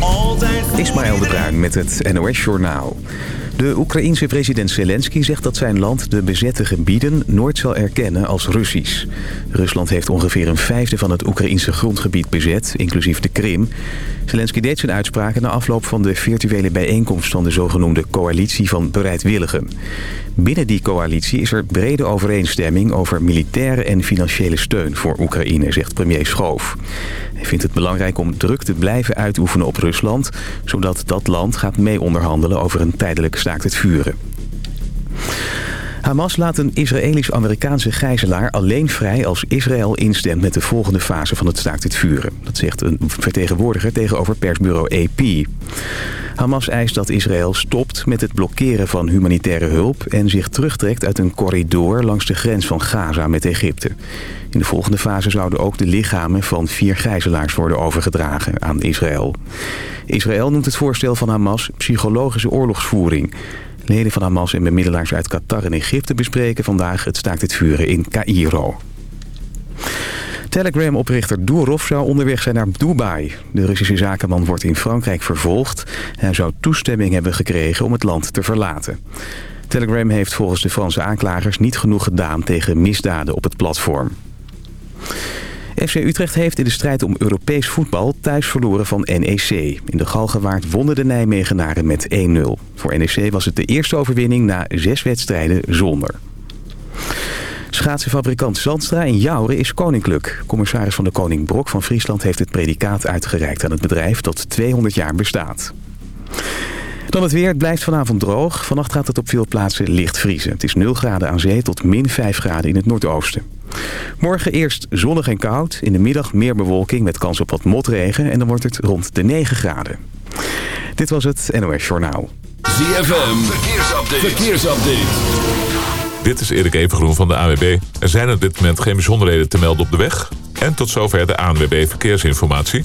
altijd... Ismaël de Bruin met het NOS Journaal. De Oekraïense president Zelensky zegt dat zijn land de bezette gebieden nooit zal erkennen als Russisch. Rusland heeft ongeveer een vijfde van het Oekraïense grondgebied bezet, inclusief de Krim. Zelensky deed zijn uitspraken na afloop van de virtuele bijeenkomst van de zogenoemde coalitie van bereidwilligen. Binnen die coalitie is er brede overeenstemming over militaire en financiële steun voor Oekraïne, zegt premier Schoof. Vindt het belangrijk om druk te blijven uitoefenen op Rusland... zodat dat land gaat mee onderhandelen over een tijdelijk staakt het vuren. Hamas laat een Israëlisch-Amerikaanse gijzelaar alleen vrij als Israël instemt met de volgende fase van het staakt het vuren. Dat zegt een vertegenwoordiger tegenover persbureau AP. Hamas eist dat Israël stopt met het blokkeren van humanitaire hulp en zich terugtrekt uit een corridor langs de grens van Gaza met Egypte. In de volgende fase zouden ook de lichamen van vier gijzelaars worden overgedragen aan Israël. Israël noemt het voorstel van Hamas psychologische oorlogsvoering. Leden van Hamas en bemiddelaars uit Qatar en Egypte bespreken vandaag het staakt het vuren in Cairo. Telegram-oprichter Durov zou onderweg zijn naar Dubai. De Russische zakenman wordt in Frankrijk vervolgd. Hij zou toestemming hebben gekregen om het land te verlaten. Telegram heeft volgens de Franse aanklagers niet genoeg gedaan tegen misdaden op het platform. FC Utrecht heeft in de strijd om Europees voetbal thuis verloren van NEC. In de Galgenwaard wonnen de Nijmegenaren met 1-0. Voor NEC was het de eerste overwinning na zes wedstrijden zonder. Schaatsenfabrikant Zandstra in Jouren is koninklijk. Commissaris van de Koning Brok van Friesland heeft het predicaat uitgereikt aan het bedrijf dat 200 jaar bestaat. Dan het weer. Het blijft vanavond droog. Vannacht gaat het op veel plaatsen licht vriezen. Het is 0 graden aan zee tot min 5 graden in het noordoosten. Morgen eerst zonnig en koud. In de middag meer bewolking met kans op wat motregen. En dan wordt het rond de 9 graden. Dit was het NOS Journaal. ZFM. Verkeersupdate. Verkeersupdate. Dit is Erik Evengroen van de AWB. Er zijn op dit moment geen bijzonderheden te melden op de weg. En tot zover de ANWB Verkeersinformatie.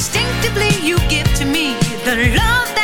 Instinctively, you give to me the love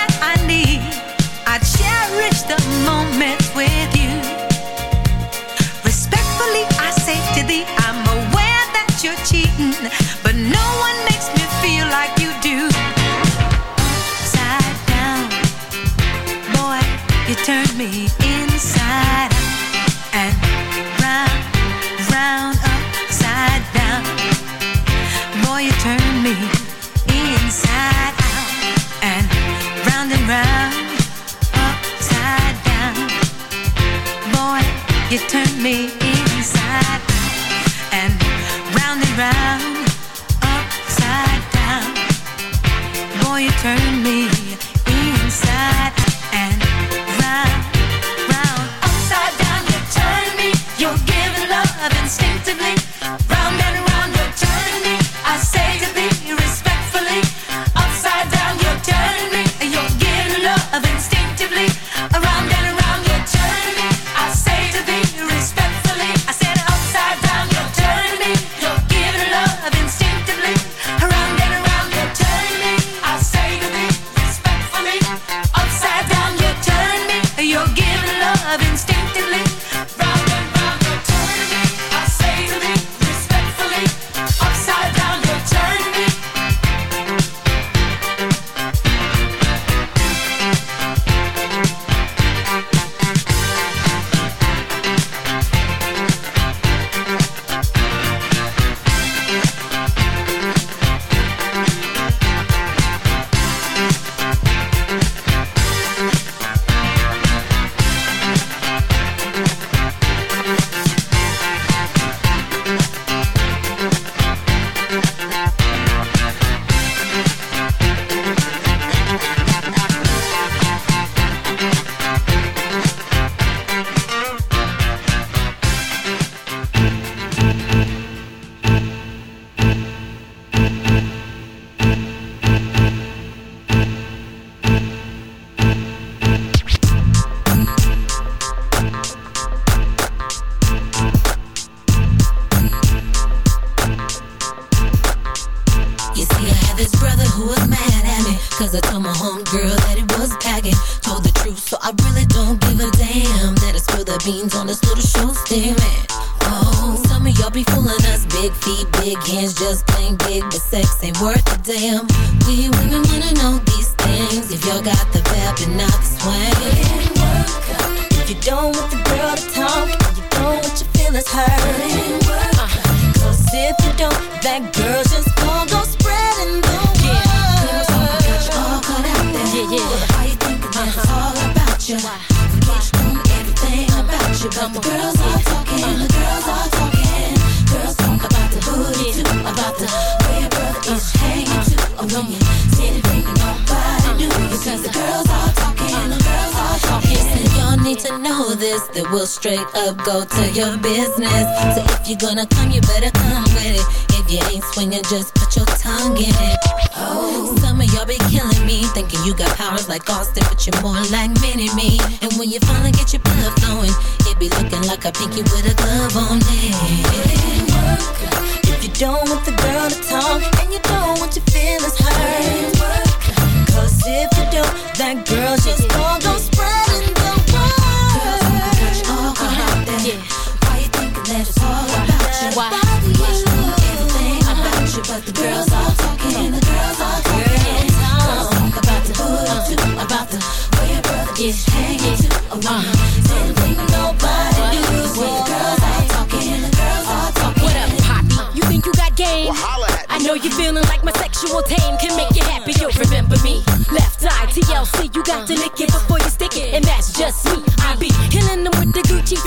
go,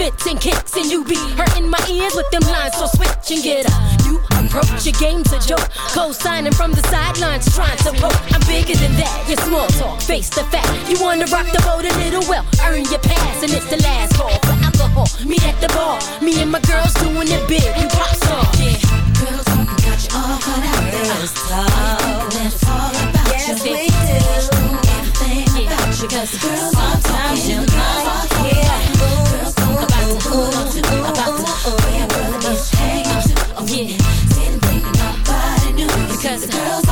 spits and kicks, and you be hurting my ears with them lines. So switch and get up. You approach your game's a joke. Co-signing from the sidelines, trying to poke. I'm bigger than that. Your small talk, face the fact. You wanna rock the boat a little well, earn your pass, and it's the last call for alcohol. Meet at the bar. Me and my girls doing it big. We pop off. Yeah. Girl, talking got you all caught out there. Let's talk. That's all about yes, you. Yes, we do. Everything yeah. about you, cause girl, sometimes you're. About to, oh girl, thinking. Because the girls.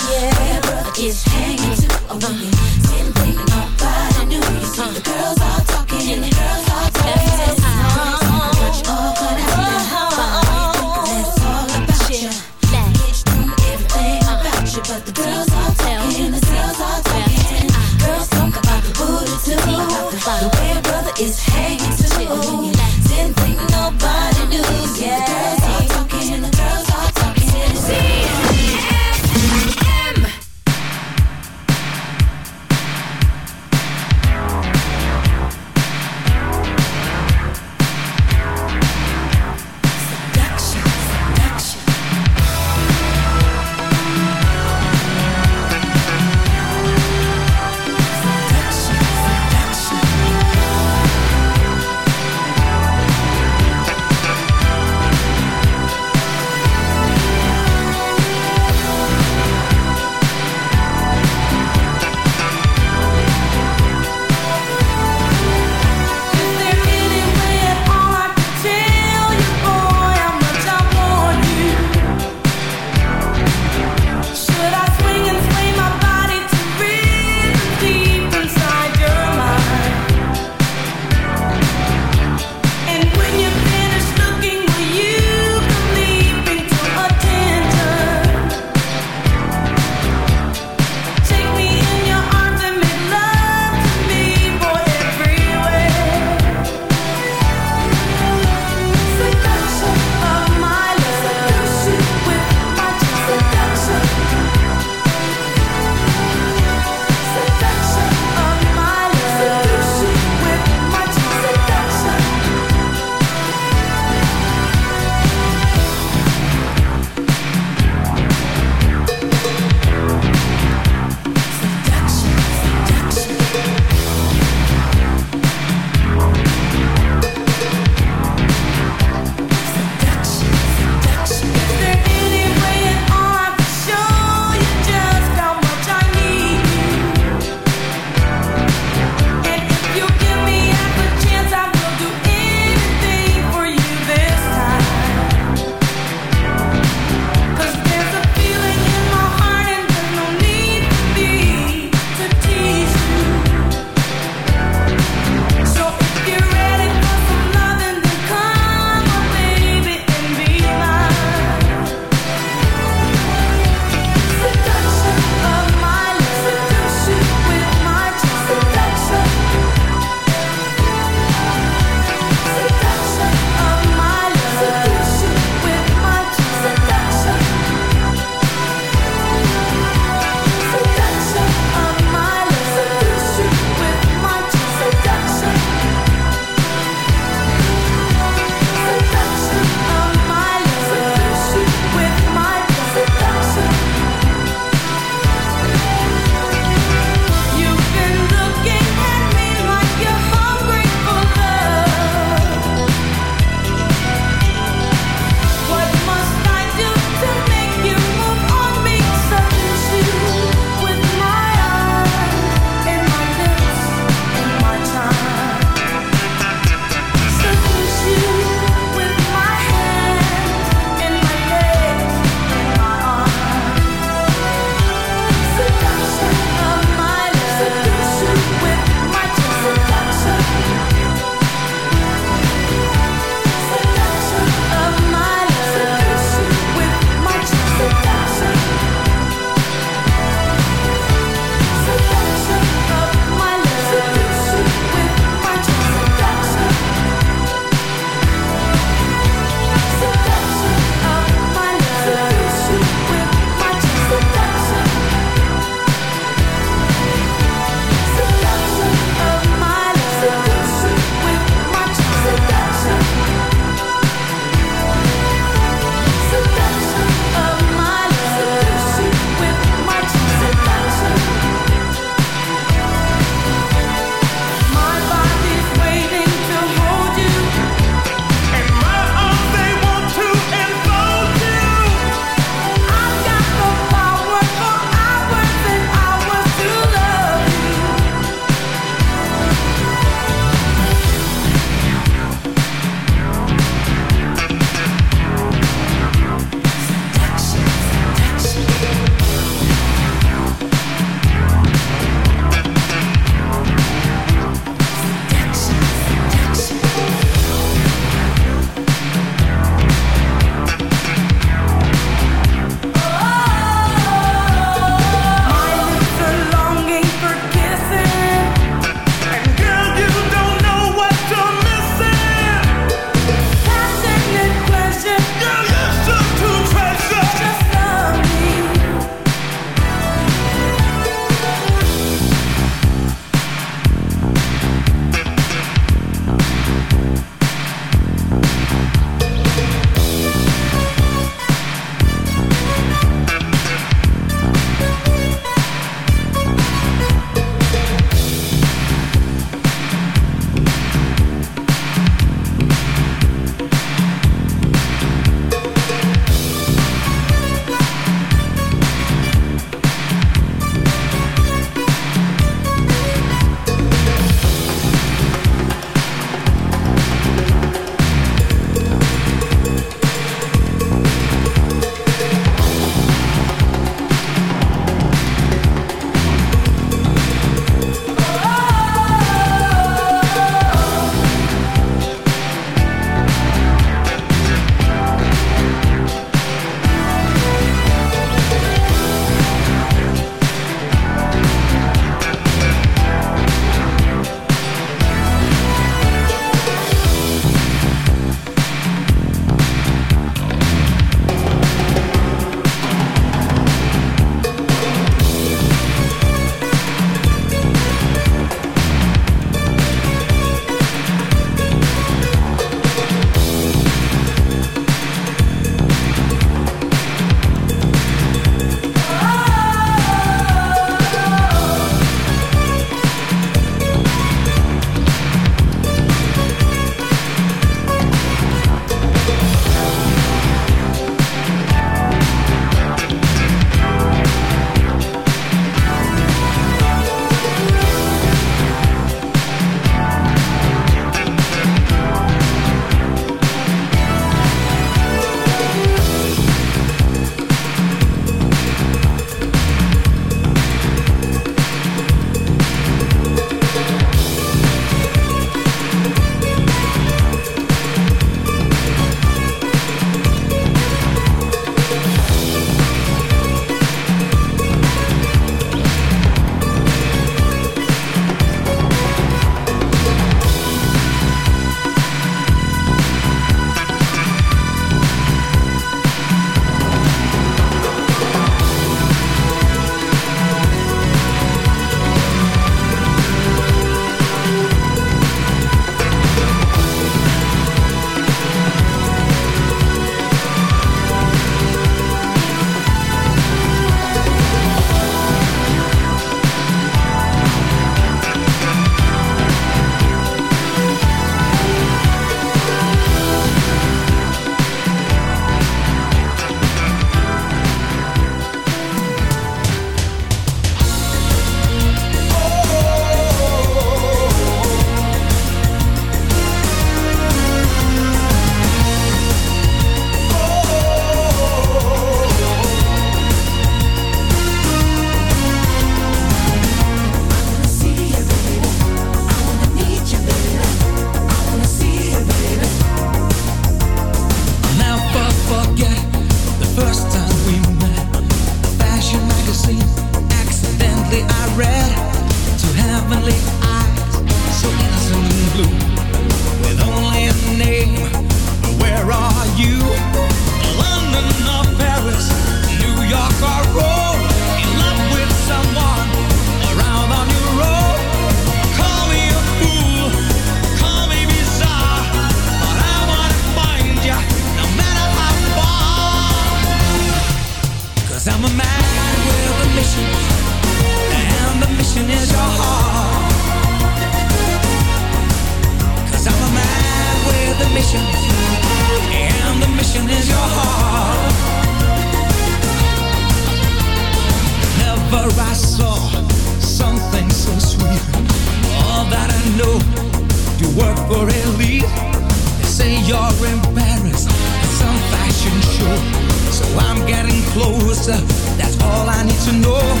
That's all I need to know.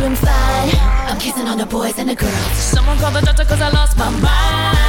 doing fine. I'm kissing on the boys and the girls. Someone call the doctor cause I lost my mind.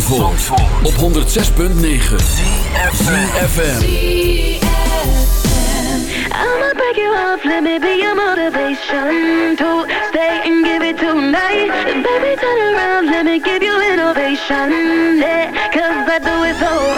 Zandvoort, Zandvoort. op 106.9 FM I'ma break you off, let me be your motivation To stay and give it tonight. Baby turn around, let me give you innovation. Yeah, cause I do it so